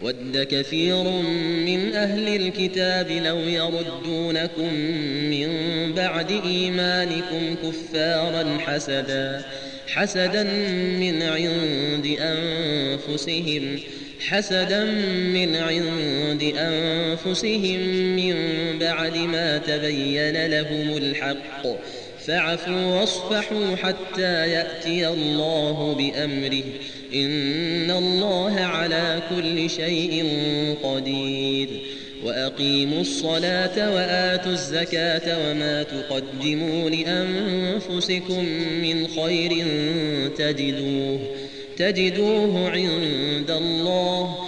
ود كثير من أهل الكتاب لو يردونكم من بعد إيمانكم كفارا حسدا حسدا من عند أنفسهم حسدا من عند أنفسهم من بعد ما تبين لهم الحق. فاعفوا واصفحوا حتى يأتي الله بأمره. إن الله على كل شيء قدير. وأقيموا الصلاة وآتوا الزكاة وما تقدموا لأنفسكم من خير تجدوه. تجدوه عند الله